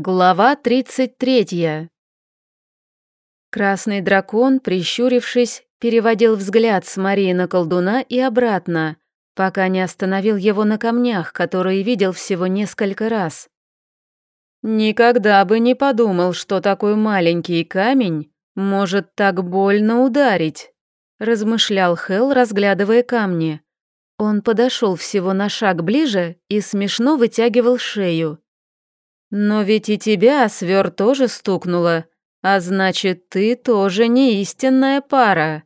Глава 33. Красный дракон, прищурившись, переводил взгляд с Марии на колдуна и обратно, пока не остановил его на камнях, которые видел всего несколько раз. «Никогда бы не подумал, что такой маленький камень может так больно ударить», размышлял Хел, разглядывая камни. Он подошел всего на шаг ближе и смешно вытягивал шею. «Но ведь и тебя, свер, тоже стукнуло, а значит, ты тоже не истинная пара».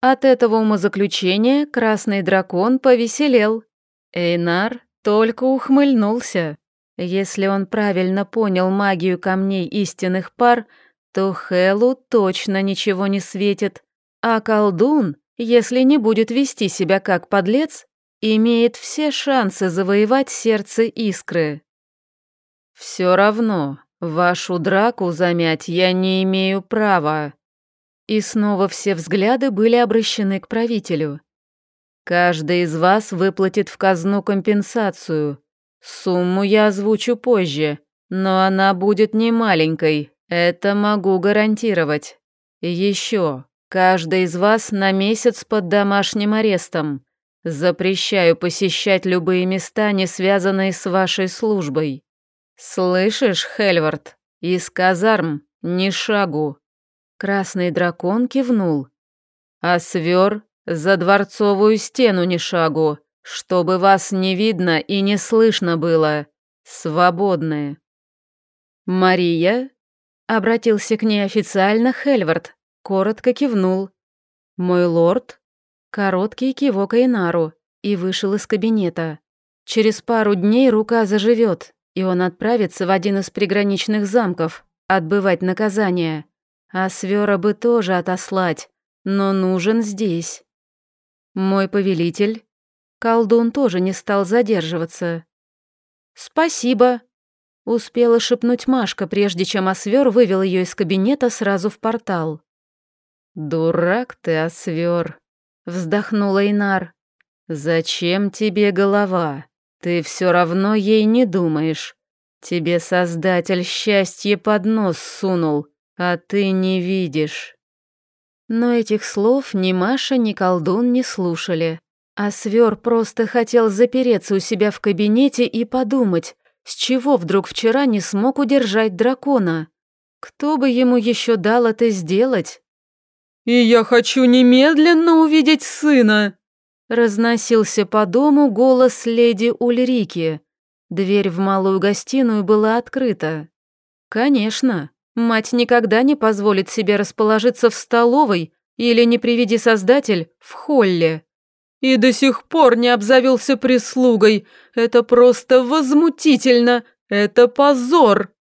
От этого умозаключения красный дракон повеселел. Эйнар только ухмыльнулся. Если он правильно понял магию камней истинных пар, то Хелу точно ничего не светит, а колдун, если не будет вести себя как подлец, имеет все шансы завоевать сердце искры. «Все равно, вашу драку замять я не имею права». И снова все взгляды были обращены к правителю. «Каждый из вас выплатит в казну компенсацию. Сумму я озвучу позже, но она будет не маленькой, это могу гарантировать. еще, каждый из вас на месяц под домашним арестом. Запрещаю посещать любые места, не связанные с вашей службой. «Слышишь, Хельвард, из казарм ни шагу!» Красный дракон кивнул. «А свер за дворцовую стену ни шагу, чтобы вас не видно и не слышно было. Свободные!» «Мария?» — обратился к ней официально Хельвард, коротко кивнул. «Мой лорд?» — короткий кивок Эйнару и вышел из кабинета. «Через пару дней рука заживет, и он отправится в один из приграничных замков, отбывать наказание. А Свера бы тоже отослать, но нужен здесь. Мой повелитель. Колдун тоже не стал задерживаться. «Спасибо», — успела шепнуть Машка, прежде чем Освер вывел ее из кабинета сразу в портал. «Дурак ты, Освер», — вздохнула Инар. «Зачем тебе голова?» Ты все равно ей не думаешь. Тебе Создатель счастье под нос сунул, а ты не видишь. Но этих слов ни Маша, ни колдун не слушали. А Свер просто хотел запереться у себя в кабинете и подумать, с чего вдруг вчера не смог удержать дракона. Кто бы ему еще дал это сделать? «И я хочу немедленно увидеть сына!» Разносился по дому голос леди Ульрики. Дверь в малую гостиную была открыта. Конечно, мать никогда не позволит себе расположиться в столовой или, не приведи создатель, в холле. И до сих пор не обзавелся прислугой. Это просто возмутительно. Это позор.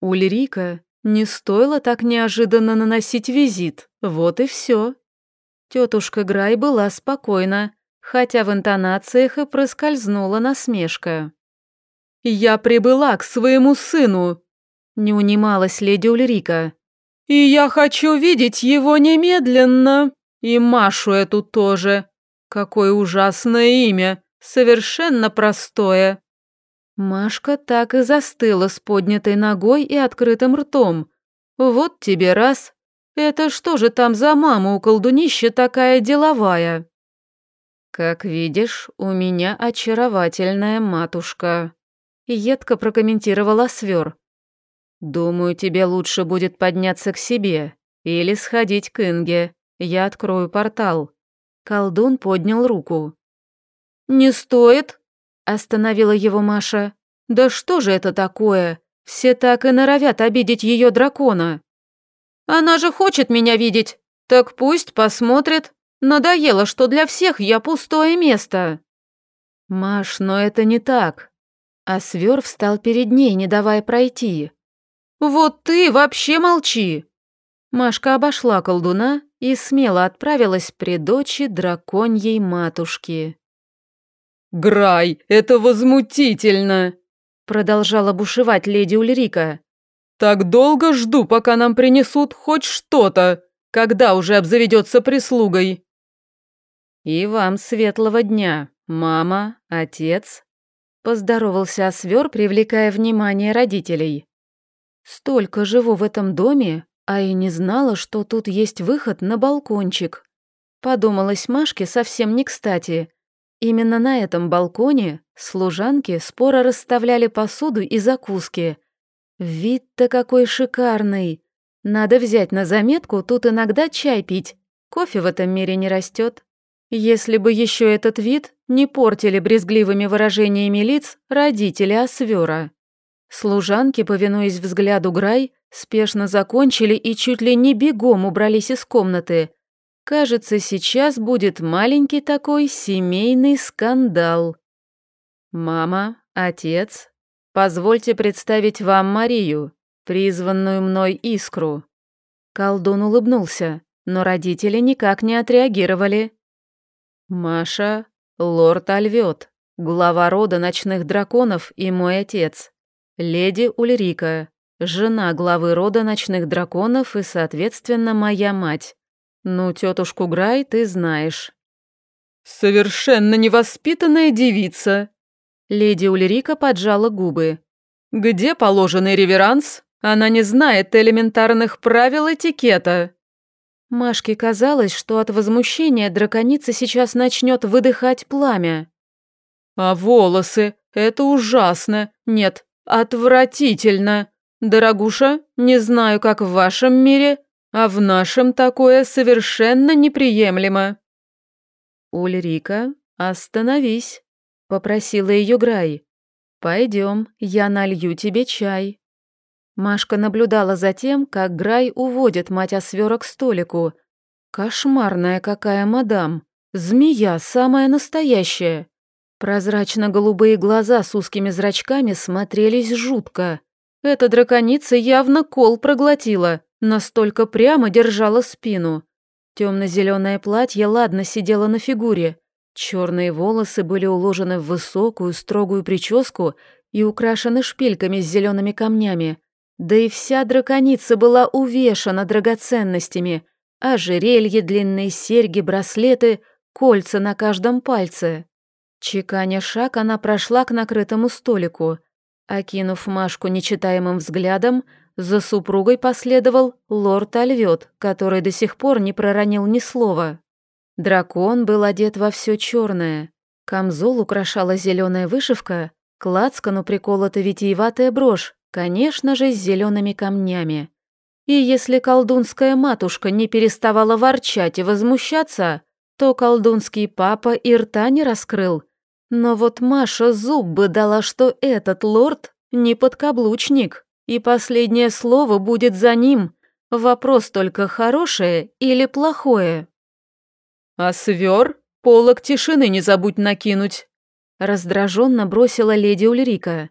Ульрика не стоило так неожиданно наносить визит. Вот и все. Тетушка Грай была спокойна, хотя в интонациях и проскользнула насмешка. «Я прибыла к своему сыну», — не унималась леди Ульрика. «И я хочу видеть его немедленно. И Машу эту тоже. Какое ужасное имя, совершенно простое». Машка так и застыла с поднятой ногой и открытым ртом. «Вот тебе раз, это что же там за мама у колдунища такая деловая? Как видишь, у меня очаровательная матушка. Едко прокомментировала Свер. Думаю, тебе лучше будет подняться к себе или сходить к Инге. Я открою портал. Колдун поднял руку. «Не стоит», — остановила его Маша. «Да что же это такое? Все так и норовят обидеть ее дракона». Она же хочет меня видеть. Так пусть посмотрит. Надоело, что для всех я пустое место. Маш, но это не так. А Свер встал перед ней, не давая пройти. Вот ты вообще молчи. Машка обошла колдуна и смело отправилась при дочи драконьей матушки. «Грай, это возмутительно!» Продолжала бушевать леди Ульрика. Так долго жду, пока нам принесут хоть что-то, когда уже обзаведется прислугой. И вам светлого дня, мама, отец. Поздоровался Освер, привлекая внимание родителей. Столько живу в этом доме, а и не знала, что тут есть выход на балкончик. Подумалась Машке совсем не кстати. Именно на этом балконе служанки споро расставляли посуду и закуски. Вид-то какой шикарный. Надо взять на заметку тут иногда чай пить. Кофе в этом мире не растет. Если бы еще этот вид не портили брезгливыми выражениями лиц родители Освера. Служанки, повинуясь взгляду Грай, спешно закончили и чуть ли не бегом убрались из комнаты. Кажется, сейчас будет маленький такой семейный скандал. «Мама, отец, позвольте представить вам Марию, призванную мной искру». Колдун улыбнулся, но родители никак не отреагировали. «Маша, лорд Альвет, глава рода ночных драконов и мой отец. Леди Ульрика, жена главы рода ночных драконов и, соответственно, моя мать. Ну, тетушку Грай ты знаешь». «Совершенно невоспитанная девица!» Леди Ульрика поджала губы. «Где положенный реверанс? Она не знает элементарных правил этикета». Машке казалось, что от возмущения драконица сейчас начнет выдыхать пламя. «А волосы? Это ужасно! Нет, «Отвратительно! Дорогуша, не знаю, как в вашем мире, а в нашем такое совершенно неприемлемо». «Ульрика, остановись», — попросила ее Грай. «Пойдем, я налью тебе чай». Машка наблюдала за тем, как Грай уводит мать Освера к столику. Кошмарная какая мадам. Змея самая настоящая. Прозрачно-голубые глаза с узкими зрачками смотрелись жутко. Эта драконица явно кол проглотила, настолько прямо держала спину. Темно-зеленое платье ладно сидело на фигуре. Черные волосы были уложены в высокую, строгую прическу и украшены шпильками с зелеными камнями. Да и вся драконица была увешана драгоценностями. Ожерелье, длинные серьги, браслеты, кольца на каждом пальце. Чеканя шаг, она прошла к накрытому столику. Окинув Машку нечитаемым взглядом, за супругой последовал лорд Альвет, который до сих пор не проронил ни слова. Дракон был одет во все черное. Камзол украшала зеленая вышивка, к лацкану приколота витиеватая брошь, конечно же, с зелеными камнями. И если колдунская матушка не переставала ворчать и возмущаться, то колдунский папа и рта не раскрыл, но вот Маша зуб бы дала, что этот лорд не подкаблучник, и последнее слово будет за ним. Вопрос только хорошее или плохое. «А свер? Полок тишины не забудь накинуть!» Раздраженно бросила леди Ульрика.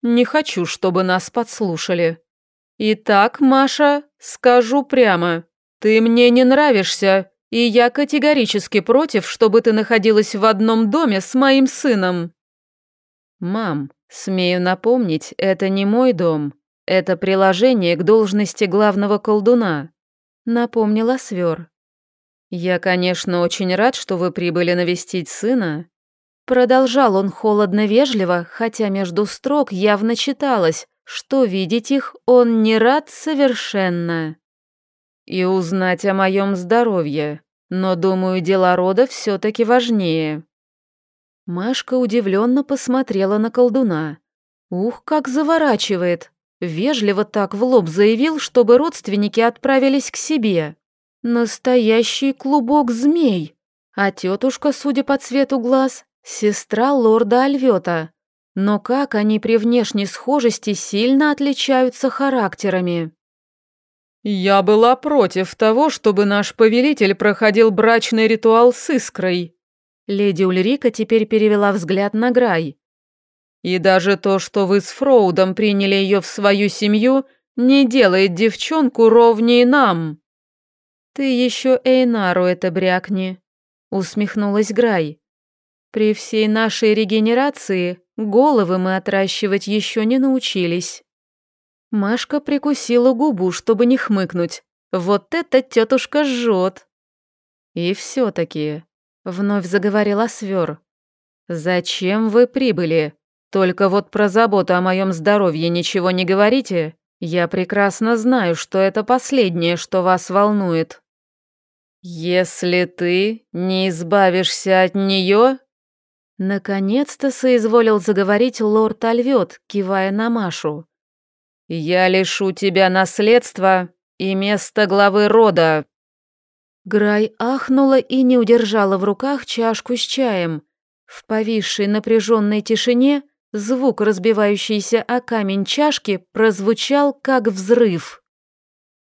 «Не хочу, чтобы нас подслушали. Итак, Маша, скажу прямо, ты мне не нравишься, и я категорически против, чтобы ты находилась в одном доме с моим сыном». «Мам, смею напомнить, это не мой дом. Это приложение к должности главного колдуна», — напомнила Свер. «Я, конечно, очень рад, что вы прибыли навестить сына». Продолжал он холодно-вежливо, хотя между строк явно читалось, что видеть их он не рад совершенно и узнать о моем здоровье, но, думаю, дела рода все-таки важнее». Машка удивленно посмотрела на колдуна. «Ух, как заворачивает!» Вежливо так в лоб заявил, чтобы родственники отправились к себе. Настоящий клубок змей. А тетушка, судя по цвету глаз, сестра лорда Альвета. Но как они при внешней схожести сильно отличаются характерами. «Я была против того, чтобы наш повелитель проходил брачный ритуал с искрой». Леди Ульрика теперь перевела взгляд на Грай. «И даже то, что вы с Фроудом приняли ее в свою семью, не делает девчонку ровнее нам». «Ты еще Эйнару это брякни», — усмехнулась Грай. «При всей нашей регенерации головы мы отращивать еще не научились». Машка прикусила губу, чтобы не хмыкнуть. Вот эта тетушка жжет. И все-таки, вновь заговорила Свер. Зачем вы прибыли? Только вот про заботу о моем здоровье ничего не говорите? Я прекрасно знаю, что это последнее, что вас волнует. Если ты не избавишься от нее, Наконец-то соизволил заговорить лорд Альвет, кивая на Машу. «Я лишу тебя наследства и места главы рода». Грай ахнула и не удержала в руках чашку с чаем. В повисшей напряженной тишине звук, разбивающийся о камень чашки, прозвучал как взрыв.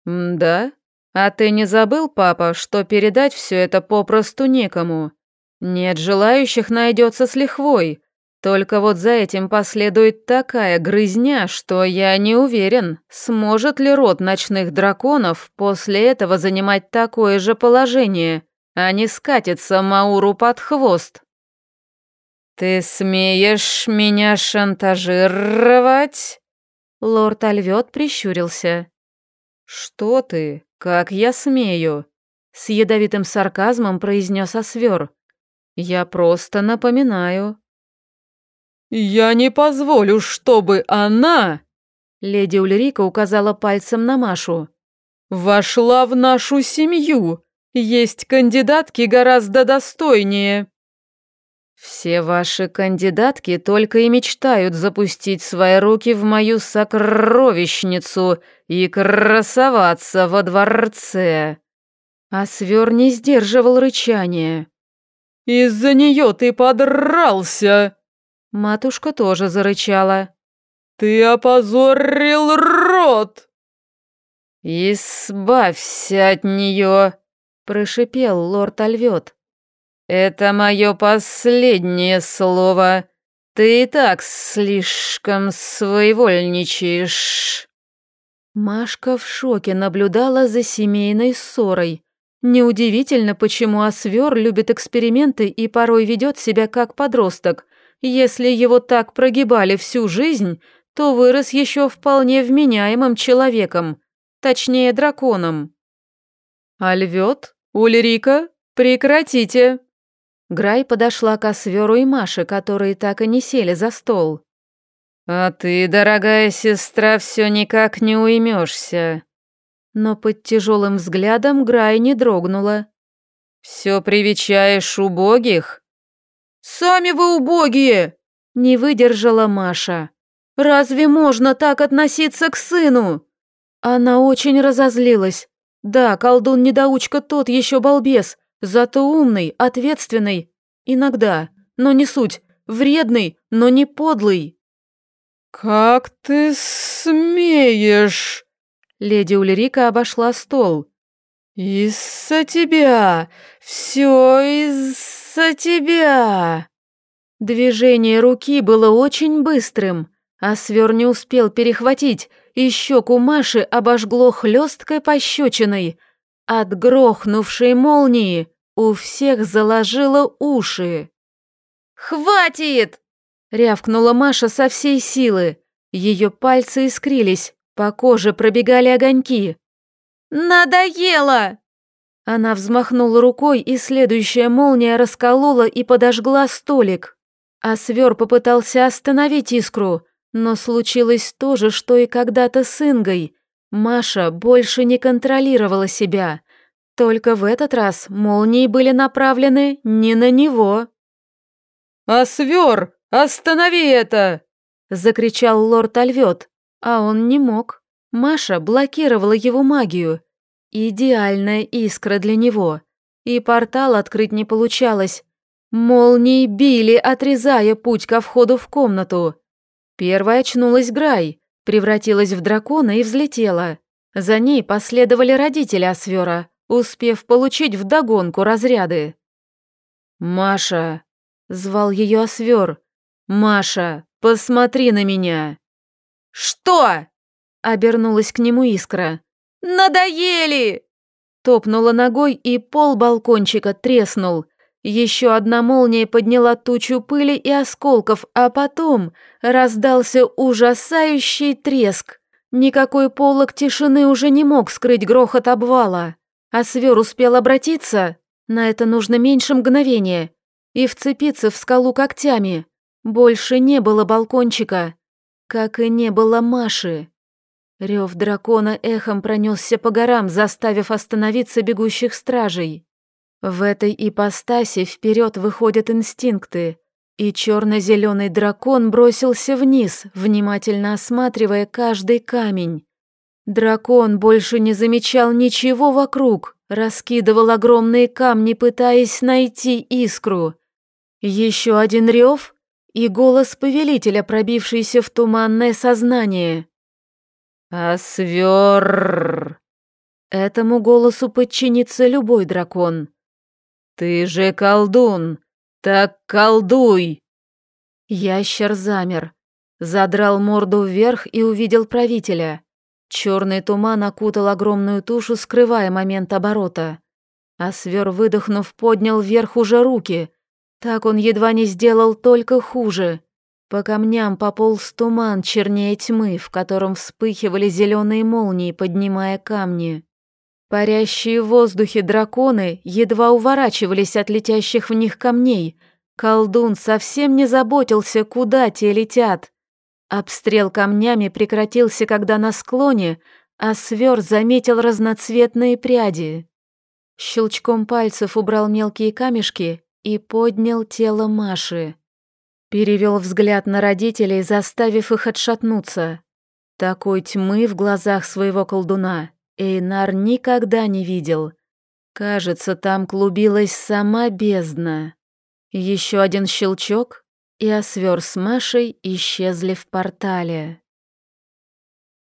«Да? А ты не забыл, папа, что передать все это попросту некому?» Нет желающих найдется с лихвой. Только вот за этим последует такая грызня, что я не уверен, сможет ли род ночных драконов после этого занимать такое же положение, а не скатиться Мауру под хвост. «Ты смеешь меня шантажировать?» Лорд Альвет прищурился. «Что ты? Как я смею?» С ядовитым сарказмом произнес Освер. Я просто напоминаю». «Я не позволю, чтобы она...» Леди Ульрика указала пальцем на Машу. «Вошла в нашу семью. Есть кандидатки гораздо достойнее». «Все ваши кандидатки только и мечтают запустить свои руки в мою сокровищницу и красоваться во дворце». А свер не сдерживал рычания. «Из-за нее ты подрался!» Матушка тоже зарычала. «Ты опозорил рот!» «Избавься от нее!» – прошипел лорд Альвет. «Это мое последнее слово. Ты и так слишком своевольничаешь». Машка в шоке наблюдала за семейной ссорой. Неудивительно, почему Освер любит эксперименты и порой ведет себя как подросток. Если его так прогибали всю жизнь, то вырос еще вполне вменяемым человеком, точнее драконом. «Альвет? Ульрика? Прекратите!» Грай подошла к Осверу и Маше, которые так и не сели за стол. «А ты, дорогая сестра, все никак не уймешься но под тяжелым взглядом Грай не дрогнула. «Все привечаешь убогих?» «Сами вы убогие!» — не выдержала Маша. «Разве можно так относиться к сыну?» Она очень разозлилась. Да, колдун-недоучка тот еще балбес, зато умный, ответственный. Иногда, но не суть. Вредный, но не подлый. «Как ты смеешь?» Леди Ульрика обошла стол. «Из-за тебя! Все из-за тебя!» Движение руки было очень быстрым, а свер не успел перехватить, и щеку Маши обожгло хлесткой пощечиной. От грохнувшей молнии у всех заложило уши. «Хватит!» — рявкнула Маша со всей силы. Ее пальцы искрились, по коже пробегали огоньки. «Надоело!» Она взмахнула рукой, и следующая молния расколола и подожгла столик. А свер попытался остановить искру, но случилось то же, что и когда-то с Ингой. Маша больше не контролировала себя. Только в этот раз молнии были направлены не на него. «А свер, останови это!» — закричал лорд Альвет. А он не мог. Маша блокировала его магию. Идеальная искра для него. И портал открыть не получалось. Молнии били, отрезая путь ко входу в комнату. Первая очнулась Грай, превратилась в дракона и взлетела. За ней последовали родители Освера, успев получить вдогонку разряды. «Маша!» — звал ее Освер. «Маша, посмотри на меня!» «Что?» — обернулась к нему искра. «Надоели!» Топнула ногой, и пол балкончика треснул. Еще одна молния подняла тучу пыли и осколков, а потом раздался ужасающий треск. Никакой полог тишины уже не мог скрыть грохот обвала. А свер успел обратиться, на это нужно меньше мгновения, и вцепиться в скалу когтями. Больше не было балкончика как и не было Маши. Рев дракона эхом пронесся по горам, заставив остановиться бегущих стражей. В этой ипостаси вперед выходят инстинкты, и черно-зеленый дракон бросился вниз, внимательно осматривая каждый камень. Дракон больше не замечал ничего вокруг, раскидывал огромные камни, пытаясь найти искру. Еще один рев и голос повелителя, пробившийся в туманное сознание. «Освер!» Этому голосу подчинится любой дракон. «Ты же колдун! Так колдуй!» Ящер замер, задрал морду вверх и увидел правителя. Черный туман окутал огромную тушу, скрывая момент оборота. А свер, выдохнув, поднял вверх уже руки. Так он едва не сделал только хуже. По камням пополз туман чернее тьмы, в котором вспыхивали зеленые молнии, поднимая камни. Парящие в воздухе драконы едва уворачивались от летящих в них камней. Колдун совсем не заботился, куда те летят. Обстрел камнями прекратился, когда на склоне Освер заметил разноцветные пряди. Щелчком пальцев убрал мелкие камешки и поднял тело Маши. Перевел взгляд на родителей, заставив их отшатнуться. Такой тьмы в глазах своего колдуна Эйнар никогда не видел. Кажется, там клубилась сама бездна. Еще один щелчок, и Освер с Машей исчезли в портале.